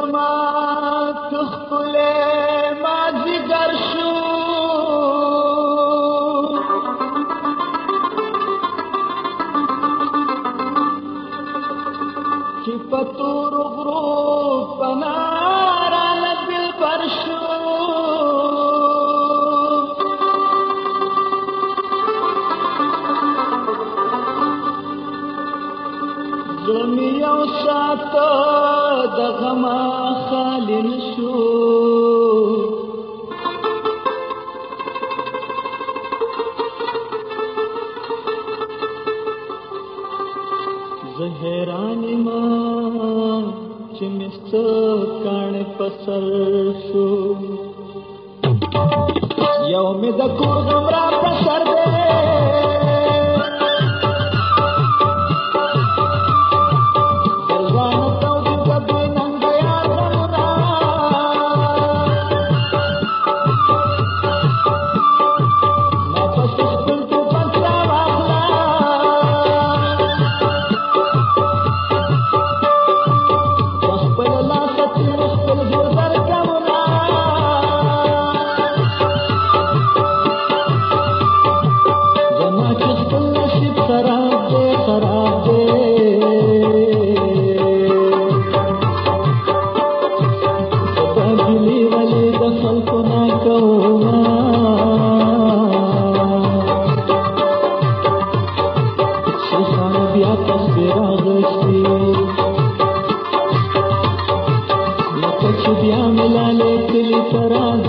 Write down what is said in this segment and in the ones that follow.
Rama. وما خال نشوف त मिली पाग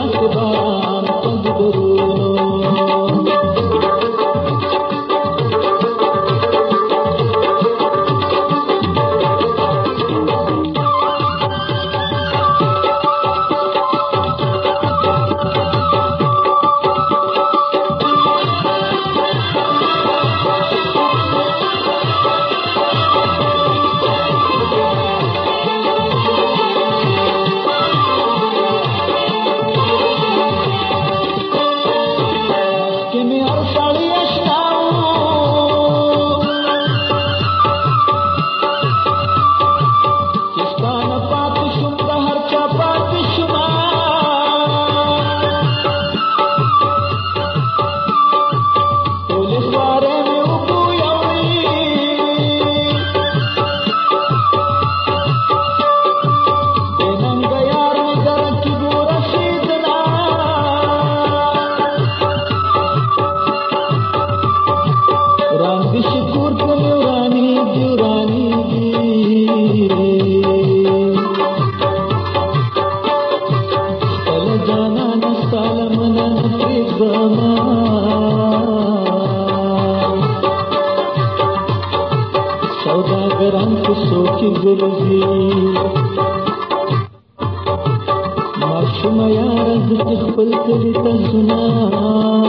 Mashumaya, the political is.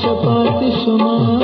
शपाति सुमा